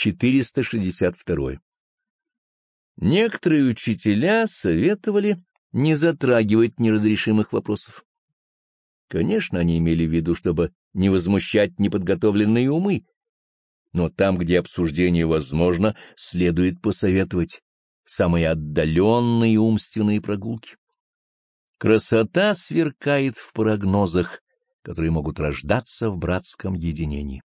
462. Некоторые учителя советовали не затрагивать неразрешимых вопросов. Конечно, они имели в виду, чтобы не возмущать неподготовленные умы, но там, где обсуждение возможно, следует посоветовать самые отдаленные умственные прогулки. Красота сверкает в прогнозах, которые могут рождаться в братском единении.